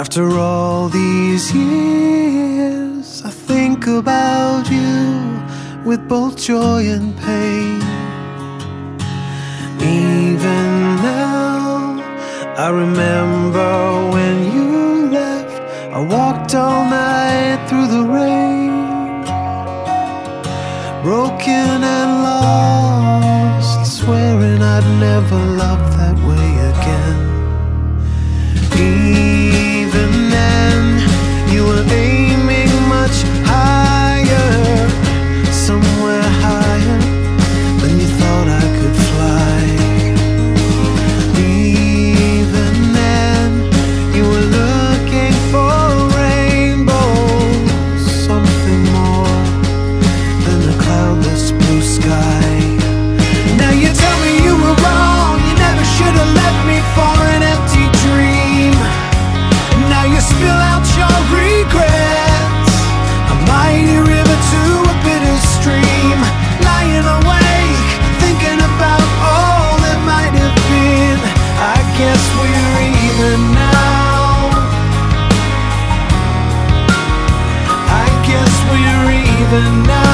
After all these years, I think about you with both joy and pain. Even now, I remember when you left. I walked all night through the rain, broken and lost, swearing I'd never love. even now.